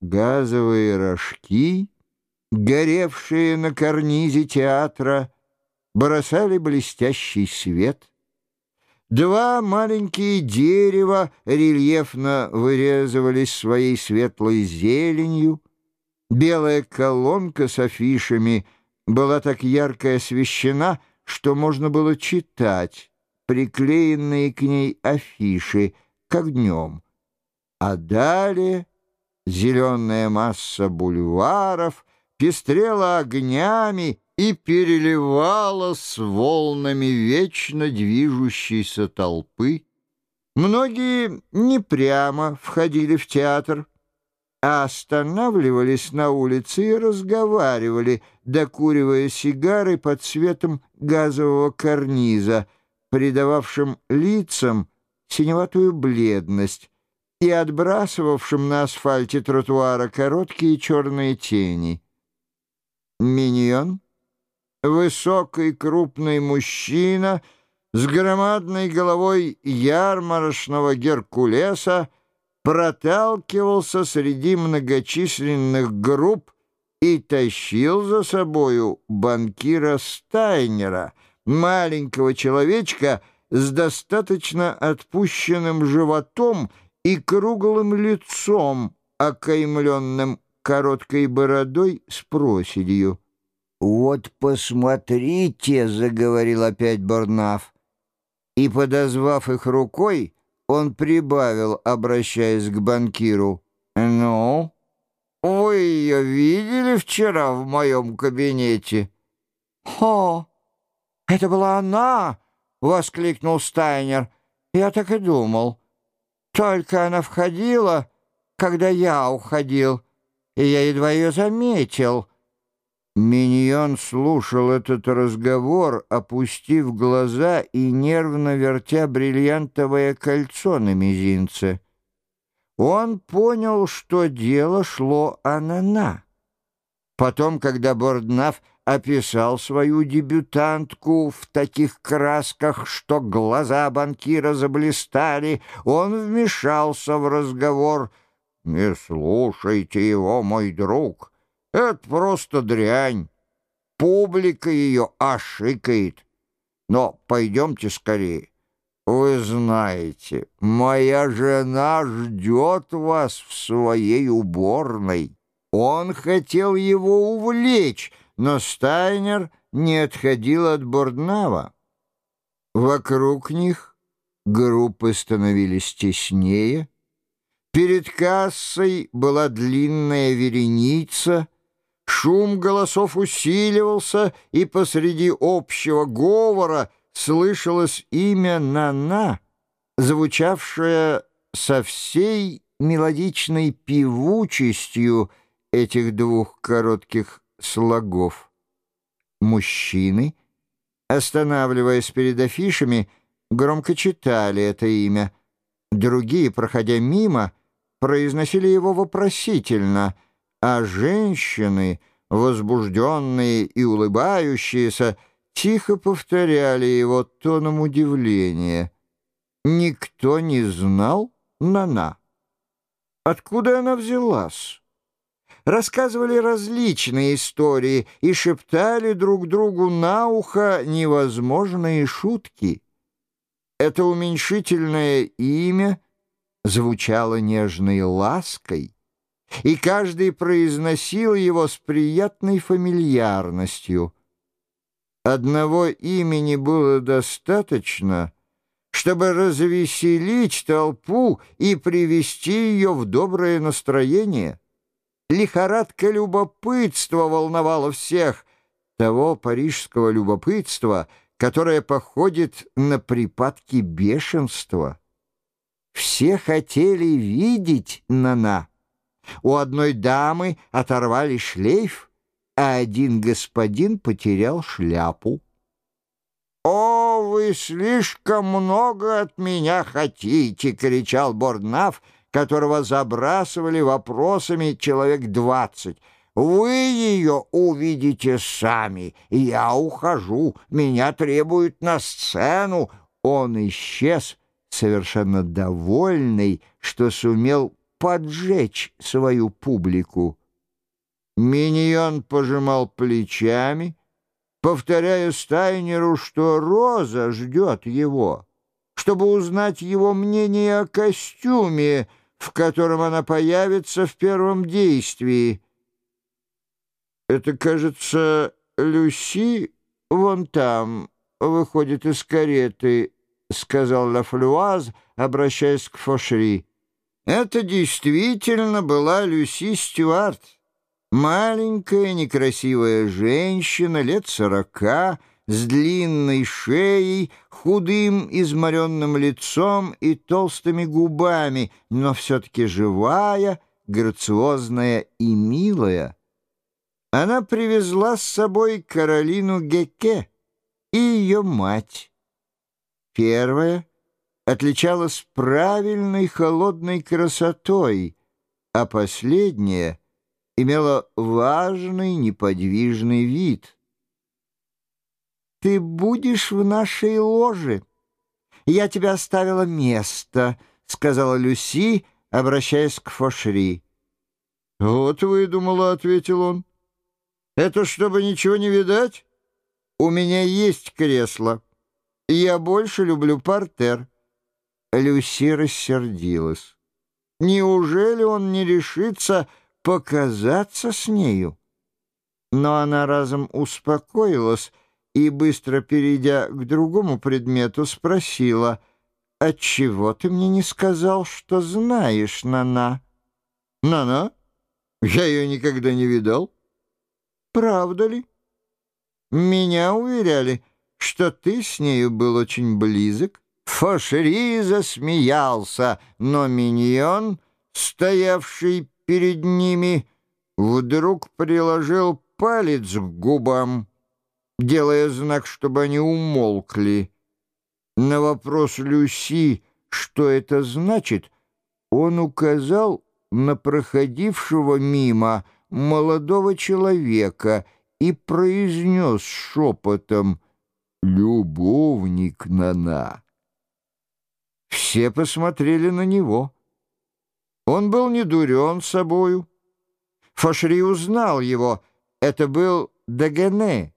газовые рожки, горевшие на карнизе театра, бросали блестящий свет. Два маленькие дерева рельефно вырезывались своей светлой зеленью. Белая колонка с афишами была так ярко освещена, что можно было читать приклеенные к ней афиши, как днем. А далее зеленая масса бульваров пестрела огнями и переливала с волнами вечно движущейся толпы. Многие не прямо входили в театр, а останавливались на улице и разговаривали, докуривая сигары под светом газового карниза, придававшим лицам синеватую бледность и отбрасывавшим на асфальте тротуара короткие черные тени. Миньон, высокий крупный мужчина с громадной головой ярмарочного Геркулеса, проталкивался среди многочисленных групп и тащил за собою банкира Стайнера, маленького человечка с достаточно отпущенным животом и круглым лицом, окаймленным короткой бородой с проседью. «Вот посмотрите», — заговорил опять Борнаф, и, подозвав их рукой, он прибавил, обращаясь к банкиру. «Ну, вы ее видели вчера в моем кабинете?» «Хо, это была она!» — воскликнул Стайнер. «Я так и думал. Только она входила, когда я уходил, и я едва ее заметил». Миньон слушал этот разговор, опустив глаза и нервно вертя бриллиантовое кольцо на мизинце. Он понял, что дело шло о Нана. Потом, когда Борднаф описал свою дебютантку в таких красках, что глаза банкира заблистали, он вмешался в разговор. «Не слушайте его, мой друг». Это просто дрянь. Публика ее ошикает. Но пойдемте скорее. Вы знаете, моя жена ждет вас в своей уборной. Он хотел его увлечь, но Стайнер не отходил от Борднава. Вокруг них группы становились теснее. Перед кассой была длинная вереница — Шум голосов усиливался, и посреди общего говора слышалось имя Нана, звучавшее со всей мелодичной певучестью этих двух коротких слогов. Мужчины, останавливаясь перед афишами, громко читали это имя. Другие, проходя мимо, произносили его вопросительно — а женщины, возбужденные и улыбающиеся, тихо повторяли его тоном удивления. Никто не знал Нана. Откуда она взялась? Рассказывали различные истории и шептали друг другу на ухо невозможные шутки. Это уменьшительное имя звучало нежной лаской, и каждый произносил его с приятной фамильярностью. Одного имени было достаточно, чтобы развеселить толпу и привести ее в доброе настроение. Лихорадка любопытства волновала всех, того парижского любопытства, которое походит на припадки бешенства. Все хотели видеть Нана. У одной дамы оторвали шлейф, а один господин потерял шляпу. «О, вы слишком много от меня хотите!» — кричал Борднаф, которого забрасывали вопросами человек двадцать. «Вы ее увидите сами. Я ухожу. Меня требуют на сцену». Он исчез, совершенно довольный, что сумел поджечь свою публику. Миньон пожимал плечами, повторяя Стайнеру, что Роза ждет его, чтобы узнать его мнение о костюме, в котором она появится в первом действии. «Это, кажется, Люси вон там выходит из кареты», — сказал Лафлюаз, обращаясь к Фошри. Это действительно была Люси Стюарт. Маленькая некрасивая женщина лет сорока, с длинной шеей, худым изморенным лицом и толстыми губами, но все-таки живая, грациозная и милая. Она привезла с собой Каролину Геке и ее мать. Первая отличалась правильной холодной красотой, а последняя имела важный неподвижный вид. «Ты будешь в нашей ложе. Я тебе оставила место», — сказала Люси, обращаясь к Фошри. «Вот выдумала», — ответил он. «Это чтобы ничего не видать? У меня есть кресло. Я больше люблю портер». Люси рассердилась. Неужели он не решится показаться с нею? Но она разом успокоилась и, быстро перейдя к другому предмету, спросила, «Отчего ты мне не сказал, что знаешь Нана?» «Нана? Я ее никогда не видал». «Правда ли?» «Меня уверяли, что ты с нею был очень близок». Фошери засмеялся, но миньон, стоявший перед ними, вдруг приложил палец к губам, делая знак, чтобы они умолкли. На вопрос Люси, что это значит, он указал на проходившего мимо молодого человека и произнес шепотом «Любовник Нана». Все посмотрели на него. Он был не дурен собою. Фашри узнал его. Это был Дагене,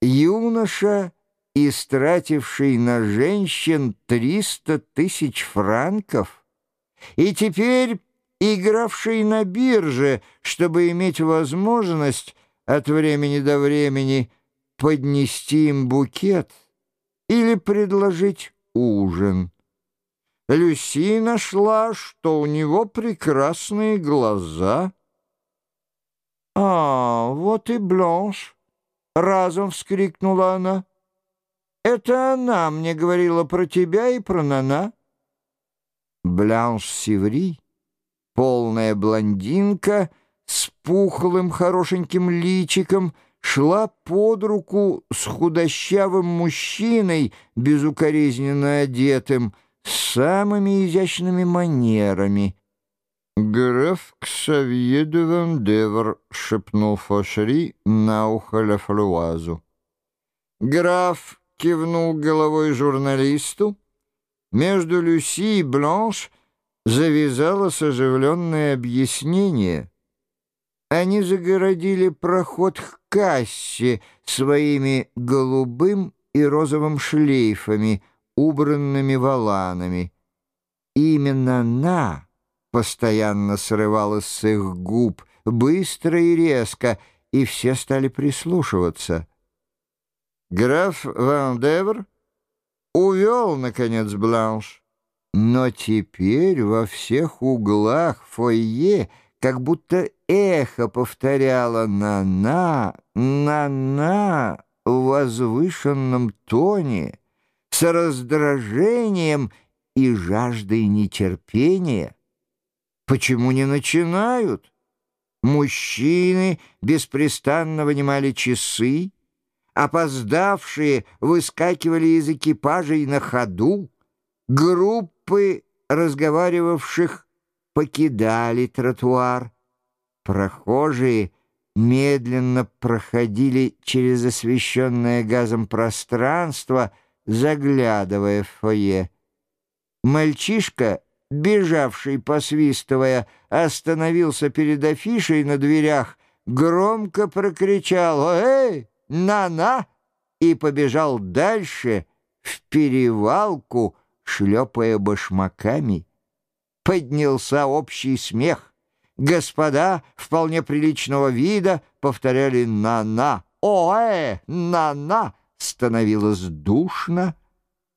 юноша, истративший на женщин триста тысяч франков, и теперь игравший на бирже, чтобы иметь возможность от времени до времени поднести им букет или предложить ужин. Люси нашла, что у него прекрасные глаза. «А, вот и Бланш!» — разом вскрикнула она. «Это она мне говорила про тебя и про Нана». Бланш Севри, полная блондинка с пухлым хорошеньким личиком, шла под руку с худощавым мужчиной, безукоризненно одетым, самыми изящными манерами. «Граф Ксавье де Вандевр», — шепнул Фошери на ухо Лефлуазу. Граф кивнул головой журналисту. Между Люси и Бланш завязалось оживленное объяснение. Они загородили проход к кассе своими голубым и розовым шлейфами — убранными валанами. Именно она постоянно срывалась с их губ, быстро и резко, и все стали прислушиваться. Граф Ван Девр увел, наконец, Бланш, но теперь во всех углах фойе как будто эхо повторяло «на-на, на-на» в возвышенном тоне с раздражением и жаждой нетерпения. Почему не начинают? Мужчины беспрестанно вынимали часы, опоздавшие выскакивали из экипажей на ходу, группы разговаривавших покидали тротуар, прохожие медленно проходили через освещенное газом пространство — заглядывая в фойе. Мальчишка бежавший, посвистывая, остановился перед афишей на дверях, громко прокричал «Эй, на-на!» и побежал дальше в перевалку, шлепая башмаками. Поднялся общий смех. Господа вполне приличного вида повторяли «на-на». «О-э! На-на!» становилось душно.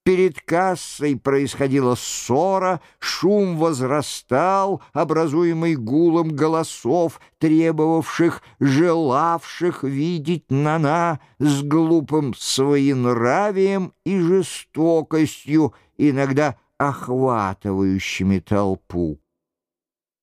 Перед кассой происходила ссора, шум возрастал, образуемый гулом голосов, требовавших, желавших видеть Нана с глупым своенравием и жестокостью, иногда охватывающими толпу.